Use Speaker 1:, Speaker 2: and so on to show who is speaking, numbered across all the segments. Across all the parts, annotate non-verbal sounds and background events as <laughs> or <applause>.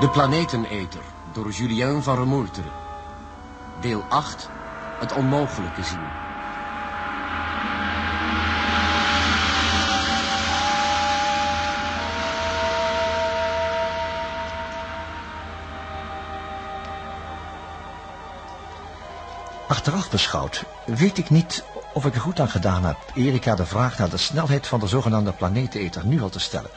Speaker 1: De Planeteneter door Julien van Remoulteren. Deel 8. Het onmogelijke zien.
Speaker 2: Achteraf beschouwd weet ik niet of ik er goed aan gedaan heb Erika de vraag naar de snelheid van de zogenaamde planeteneter nu al te stellen.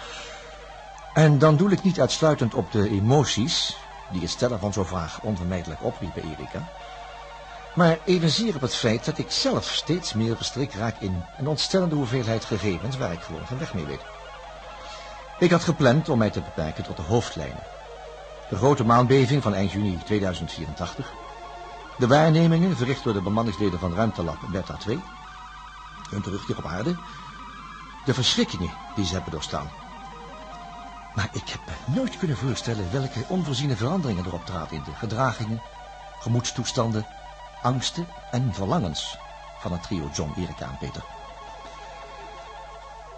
Speaker 2: En dan doe ik niet uitsluitend op de emoties, die het stellen van zo'n vraag onvermijdelijk opriep bij Erika, maar evenzeer op het feit dat ik zelf steeds meer verstrikt raak in een ontstellende hoeveelheid gegevens waar ik gewoon geen weg mee weet. Ik had gepland om mij te beperken tot de hoofdlijnen. De grote maanbeving van eind juni 2084, de waarnemingen verricht door de bemanningsleden van ruimtelab Beta 2, hun terugkeer op aarde, de verschrikkingen die ze hebben doorstaan. Maar ik heb me nooit kunnen voorstellen welke onvoorziene veranderingen erop traden in de gedragingen, gemoedstoestanden, angsten en verlangens van het trio John, Erika en Peter.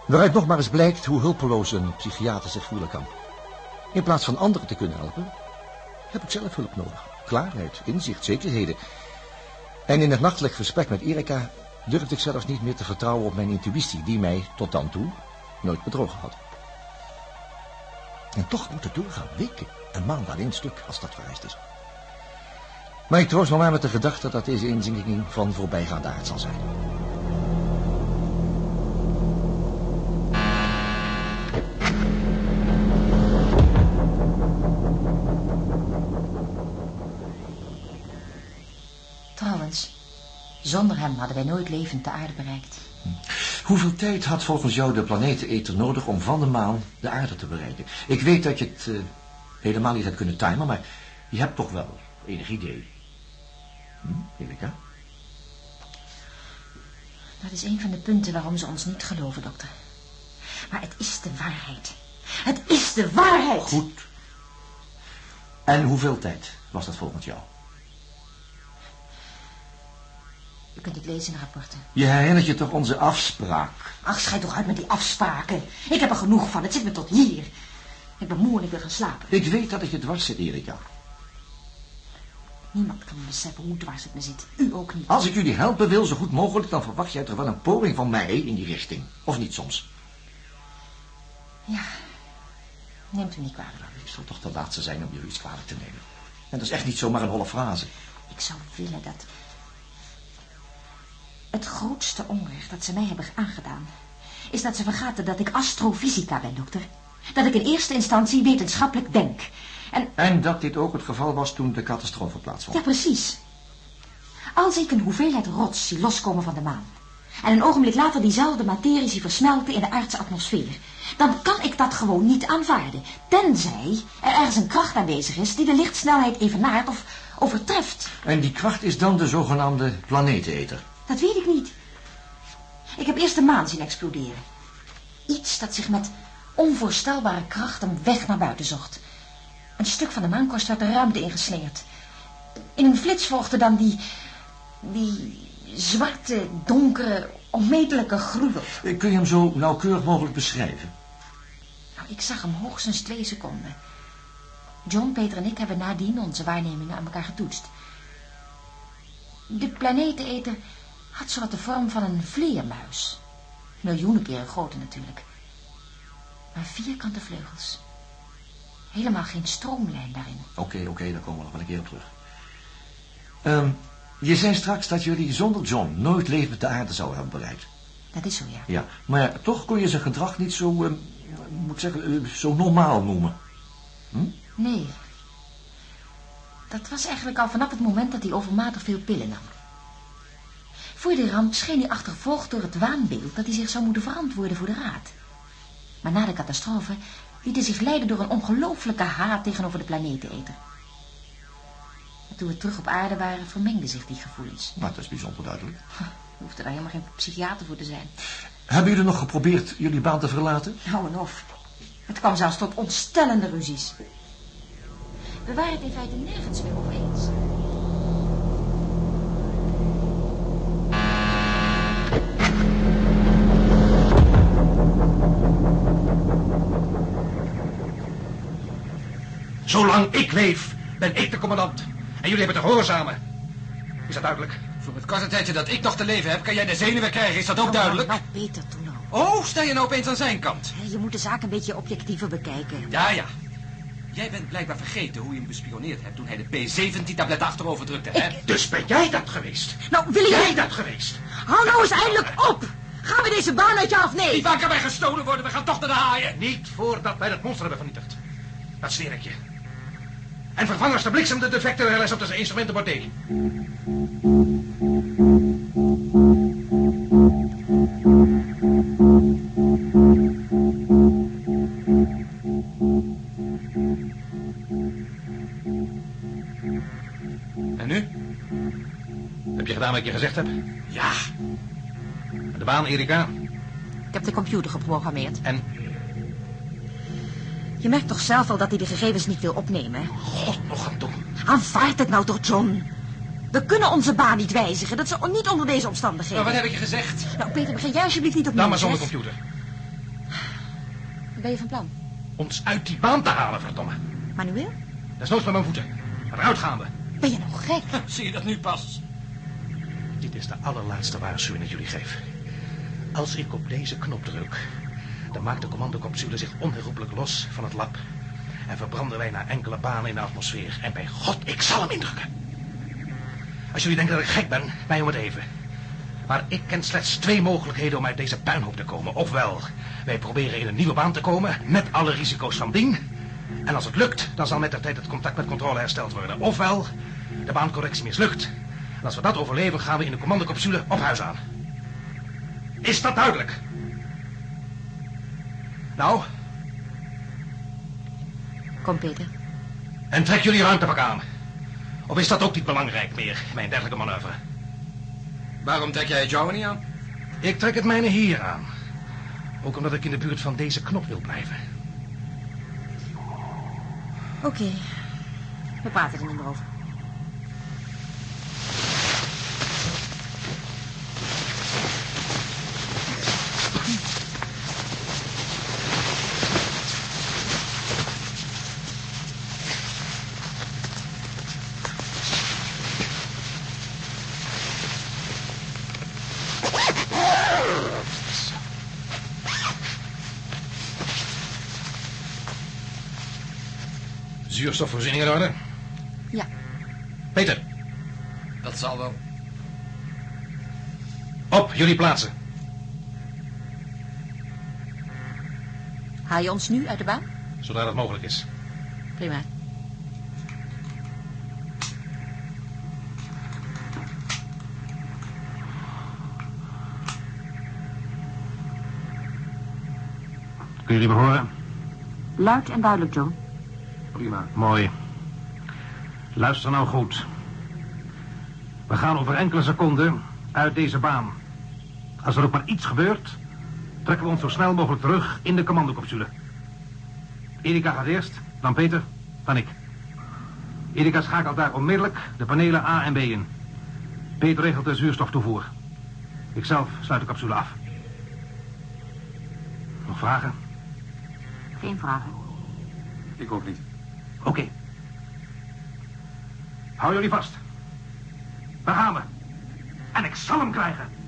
Speaker 2: Waaruit nog maar eens blijkt hoe hulpeloos een psychiater zich voelen kan. In plaats van anderen te kunnen helpen, heb ik zelf hulp nodig. Klaarheid, inzicht, zekerheden. En in het nachtelijk gesprek met Erika durfde ik zelfs niet meer te vertrouwen op mijn intuïtie, die mij tot dan toe nooit bedrogen had. En toch moet het doorgaan, weken en maanden aan één stuk, als dat vereist is. Maar ik troost nog maar met de gedachte dat deze inzinking van voorbijgaande aard zal zijn.
Speaker 3: Trouwens, zonder hem hadden wij nooit levend de aarde bereikt.
Speaker 2: Hoeveel tijd had volgens jou de planeteneter nodig om van de maan de aarde te bereiken? Ik weet dat je het eh, helemaal niet hebt kunnen timen, maar je hebt toch wel enig idee. Hm, Erika?
Speaker 3: Dat is een van de punten waarom ze ons niet geloven, dokter. Maar het is de waarheid. Het is de waarheid!
Speaker 2: Goed. En hoeveel tijd was dat volgens jou?
Speaker 3: U kunt het lezen in de rapporten.
Speaker 2: Je herinnert je toch onze afspraak?
Speaker 3: Ach, schijt toch uit met die afspraken. Ik heb er genoeg van. Het zit me tot hier. Ik ben moe en ik wil gaan slapen.
Speaker 2: Ik weet dat ik je dwars zit, Erika.
Speaker 3: Niemand kan beseffen hoe dwars het me zit. U ook niet.
Speaker 2: Als ik jullie helpen wil, zo goed mogelijk, dan verwacht jij toch wel een poging van mij in die richting. Of niet soms?
Speaker 3: Ja, neemt u niet kwalijk.
Speaker 2: Ik zal toch de laatste zijn om jullie iets kwalijk te nemen. En dat is echt niet zomaar een holle frase.
Speaker 3: Ik zou willen dat... Het grootste onrecht dat ze mij hebben aangedaan... is dat ze vergaten dat ik astrofysica ben, dokter. Dat ik in eerste instantie wetenschappelijk denk. En...
Speaker 2: En dat dit ook het geval was toen de catastrofe plaatsvond.
Speaker 3: Ja, precies. Als ik een hoeveelheid rots zie loskomen van de maan... en een ogenblik later diezelfde materie zie versmelten in de aardse atmosfeer... dan kan ik dat gewoon niet aanvaarden. Tenzij er ergens een kracht aanwezig is die de lichtsnelheid evenaart of overtreft.
Speaker 2: En die kracht is dan de zogenaamde planeteneter.
Speaker 3: Dat weet ik niet. Ik heb eerst de maan zien exploderen. Iets dat zich met onvoorstelbare kracht een weg naar buiten zocht. Een stuk van de maankorst werd de ruimte ingeslingerd. In een flits volgde dan die... die zwarte, donkere, onmetelijke gruwel.
Speaker 2: Kun je hem zo nauwkeurig mogelijk beschrijven?
Speaker 3: Nou, ik zag hem hoogstens twee seconden. John, Peter en ik hebben nadien onze waarnemingen aan elkaar getoetst. De planeteneter had zowat de vorm van een vleermuis. Miljoenen keren groter natuurlijk. Maar vierkante vleugels. Helemaal geen stroomlijn daarin.
Speaker 2: Oké, oké, daar komen we nog wel een keer op terug. Ehm, je zei straks dat jullie zonder John nooit levend de aarde zouden hebben bereikt.
Speaker 3: Dat is zo, ja.
Speaker 2: Ja, maar toch kon je zijn gedrag niet zo, ehm, moet ik zeggen, eh, zo normaal noemen. Hm?
Speaker 3: Nee. Dat was eigenlijk al vanaf het moment dat hij overmatig veel pillen nam. Voor de ramp scheen hij achtervolgd door het waanbeeld dat hij zich zou moeten verantwoorden voor de raad. Maar na de catastrofe liet hij zich leiden door een ongelooflijke haat tegenover de planeteneter. En toen we terug op aarde waren, vermengden zich die gevoelens.
Speaker 2: Nou, dat is bijzonder duidelijk.
Speaker 3: Je hoeft er daar helemaal geen psychiater voor te zijn.
Speaker 2: Hebben jullie nog geprobeerd jullie baan te verlaten?
Speaker 3: Nou en of. Het kwam zelfs tot ontstellende ruzies. We waren het in feite nergens meer over eens.
Speaker 4: Zolang ik leef, ben ik de commandant. En jullie hebben te gehoorzamen. Is dat duidelijk?
Speaker 1: Voor het korte tijdje dat ik nog te leven heb, kan jij de zenuwen krijgen. Is dat ook duidelijk?
Speaker 3: Nou, Peter, toen nou.
Speaker 1: Oh, sta je nou opeens aan zijn kant?
Speaker 3: Je moet de zaak een beetje objectiever bekijken.
Speaker 1: Ja, ja. Jij bent blijkbaar vergeten hoe je hem bespioneerd hebt toen hij de P-17-tablet achterover drukte, hè?
Speaker 4: Dus ben jij dat geweest?
Speaker 3: Nou, wil
Speaker 4: Jij
Speaker 3: je...
Speaker 4: dat geweest?
Speaker 3: Hou nou eens eindelijk op! Gaan we deze baan uit je of nee?
Speaker 1: Die baan kan wij gestolen worden. We gaan toch naar de haaien.
Speaker 4: Niet voordat wij dat monster hebben vernietigd. Dat zweer ik je. En vervang als de bliksem de defecte RLS op de instrumentenbord D. En nu? Heb je gedaan wat ik je gezegd heb?
Speaker 1: Ja.
Speaker 4: De baan, Erika.
Speaker 3: Ik heb de computer geprogrammeerd.
Speaker 4: En
Speaker 3: Je merkt toch zelf al dat hij de gegevens niet wil opnemen?
Speaker 4: God nog aan toe.
Speaker 3: Aanvaard het nou toch, John? We kunnen onze baan niet wijzigen. Dat is niet onder deze omstandigheden.
Speaker 1: wat heb ik je gezegd?
Speaker 3: Nou, Peter, begin jij alsjeblieft niet opnieuw,
Speaker 4: Dan maar zonder
Speaker 3: zeg.
Speaker 4: computer.
Speaker 3: Wat ben je van plan?
Speaker 4: Ons uit die baan te halen, verdomme.
Speaker 3: Manueel?
Speaker 4: Dat is nooit met mijn voeten. Eruit gaan we.
Speaker 3: Ben je nog gek? <laughs>
Speaker 1: Zie je dat nu pas?
Speaker 4: Dit is de allerlaatste waarschuwing ik jullie geef. Als ik op deze knop druk, dan maakt de commandocapsule zich onherroepelijk los van het lab. En verbranden wij naar enkele banen in de atmosfeer. En bij God, ik zal hem indrukken. Als jullie denken dat ik gek ben, mij om het even. Maar ik ken slechts twee mogelijkheden om uit deze puinhoop te komen. Ofwel, wij proberen in een nieuwe baan te komen, met alle risico's van dien. En als het lukt, dan zal met de tijd het contact met controle hersteld worden. Ofwel, de baancorrectie mislukt. En als we dat overleven, gaan we in de commandocapsule op huis aan. Is dat duidelijk? Nou,
Speaker 3: Kom, Peter.
Speaker 4: en trek jullie ruimtepak aan. Of is dat ook niet belangrijk meer, mijn dergelijke manoeuvre?
Speaker 1: Waarom trek jij het jouwe niet aan?
Speaker 4: Ik trek het mijne hier aan. Ook omdat ik in de buurt van deze knop wil blijven.
Speaker 3: Oké. We praten er niet meer over.
Speaker 4: Zuurstofvoorziening in orde?
Speaker 3: Ja.
Speaker 4: Peter,
Speaker 1: Dat zal wel.
Speaker 4: op jullie plaatsen.
Speaker 3: Haal je ons nu uit de baan?
Speaker 4: Zodra dat mogelijk is.
Speaker 3: Prima.
Speaker 4: Kun jullie me horen?
Speaker 3: Luid en duidelijk, John.
Speaker 4: Prima. Mooi. Luister nou goed. We gaan over enkele seconden uit deze baan. Als er ook maar iets gebeurt, trekken we ons zo snel mogelijk terug in de commandocapsule. Erika gaat eerst, dan Peter, dan ik. Erika schakelt daar onmiddellijk de panelen A en B in. Peter regelt de zuurstoftoevoer. Ikzelf sluit de capsule af. Nog vragen?
Speaker 3: Geen vragen.
Speaker 1: Ik ook niet.
Speaker 4: Oké. Hou jullie vast. Daar gaan we. En ik zal hem krijgen.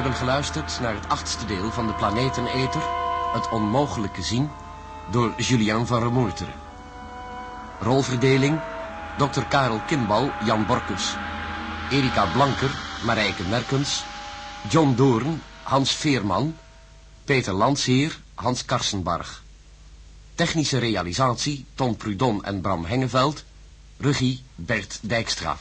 Speaker 1: Hebben geluisterd naar het achtste deel van de Planeteneter, Het Onmogelijke Zien, door Julien van Remoerteren. Rolverdeling, Dr. Karel Kimbal, Jan Borkus. Erika Blanker, Marijke Merkens. John Doorn, Hans Veerman. Peter Landsheer, Hans Karsenbarg. Technische realisatie, Ton Prudon en Bram Hengeveld. Regie, Bert Dijkstra.